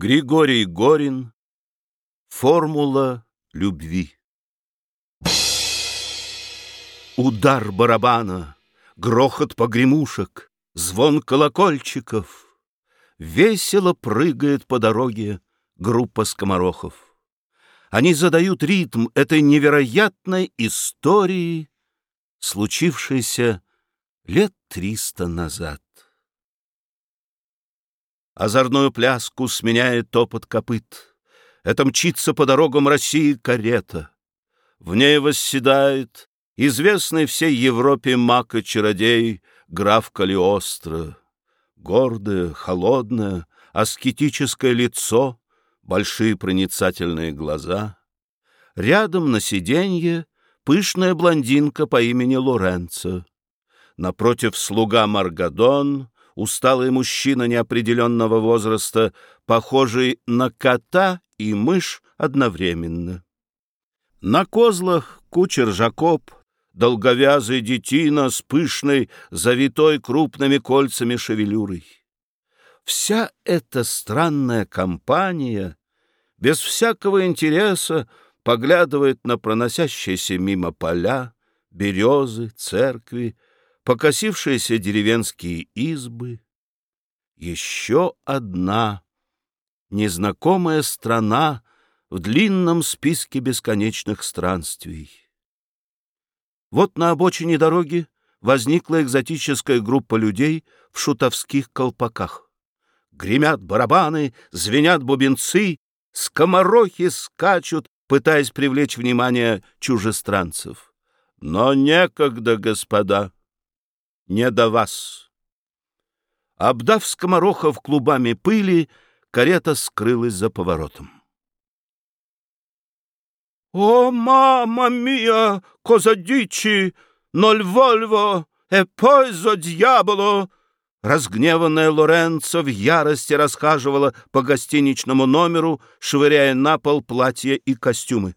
Григорий Горин. Формула любви. Удар барабана, грохот погремушек, звон колокольчиков. Весело прыгает по дороге группа скоморохов. Они задают ритм этой невероятной истории, случившейся лет триста назад. Озорную пляску сменяет топот копыт. Это мчится по дорогам России карета. В ней восседает известный всей Европе маг и чародей граф Калиостро. Гордое, холодное, аскетическое лицо, большие проницательные глаза. Рядом на сиденье пышная блондинка по имени Лоренцо. Напротив слуга Маргадон, усталый мужчина неопределенного возраста, похожий на кота и мышь одновременно. На козлах кучер Жакоб, долговязый детина с пышной, завитой крупными кольцами шевелюрой. Вся эта странная компания без всякого интереса поглядывает на проносящиеся мимо поля, березы, церкви, покосившиеся деревенские избы. Еще одна незнакомая страна в длинном списке бесконечных странствий. Вот на обочине дороги возникла экзотическая группа людей в шутовских колпаках. Гремят барабаны, звенят бубенцы, скоморохи скачут, пытаясь привлечь внимание чужестранцев. Но некогда, господа не до вас. Обдав скоморохов клубами пыли, карета скрылась за поворотом. «О, мама мия, коза дичи, ноль вольво, poi zo diavolo!» Разгневанная Лоренцо в ярости расхаживала по гостиничному номеру, швыряя на пол платья и костюмы.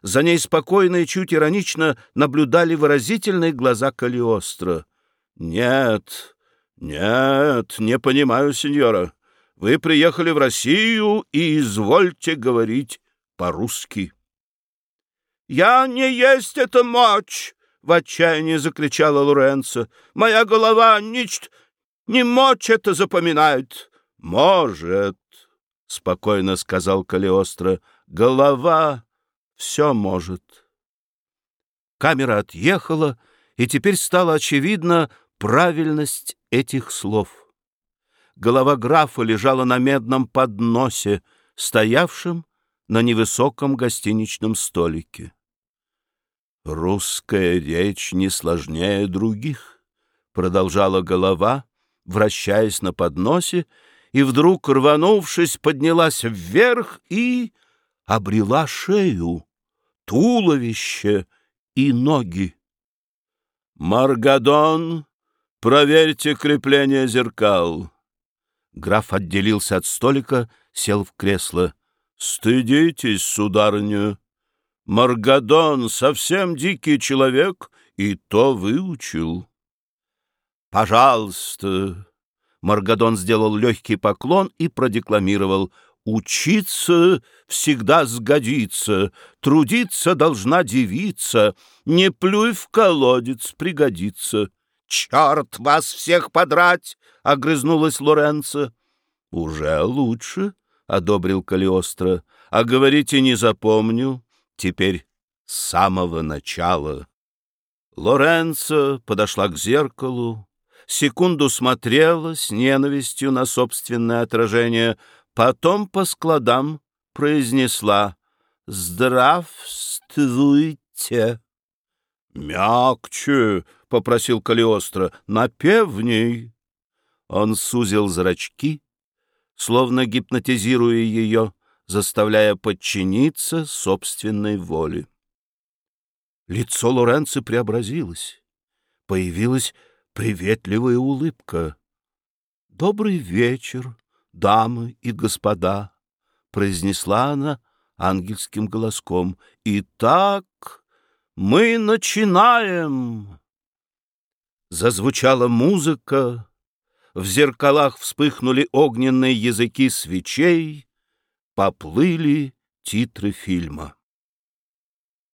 За ней спокойно и чуть иронично наблюдали выразительные глаза Калиостро. «Нет, нет, не понимаю, сеньора. Вы приехали в Россию и извольте говорить по-русски». «Я не есть эта мочь!» — в отчаянии закричала Лоренцо. «Моя голова ничт не мочь это запоминает». «Может», — спокойно сказал Калиостро, — «голова все может». Камера отъехала, и теперь стало очевидно, правильность этих слов. Голова графа лежала на медном подносе, стоявшем на невысоком гостиничном столике. «Русская речь не сложнее других», — продолжала голова, вращаясь на подносе, и вдруг, рванувшись, поднялась вверх и обрела шею, туловище и ноги. «Маргадон «Проверьте крепление зеркал». Граф отделился от столика, сел в кресло. «Стыдитесь, сударыня. Маргадон совсем дикий человек, и то выучил». «Пожалуйста». Маргадон сделал легкий поклон и продекламировал «Учиться всегда сгодится, трудиться должна девица, не плюй в колодец, пригодится». «Черт вас всех подрать!» — огрызнулась Лоренцо. «Уже лучше», — одобрил Калиостро. «А говорите, не запомню. Теперь с самого начала». Лоренцо подошла к зеркалу, секунду смотрела с ненавистью на собственное отражение, потом по складам произнесла «Здравствуйте». «Мягче!» — попросил Калиостро. «Напевней!» Он сузил зрачки, словно гипнотизируя ее, заставляя подчиниться собственной воле. Лицо Лоренцо преобразилось. Появилась приветливая улыбка. «Добрый вечер, дамы и господа!» — произнесла она ангельским голоском. «Итак...» Мы начинаем!» Зазвучала музыка, в зеркалах вспыхнули огненные языки свечей, поплыли титры фильма.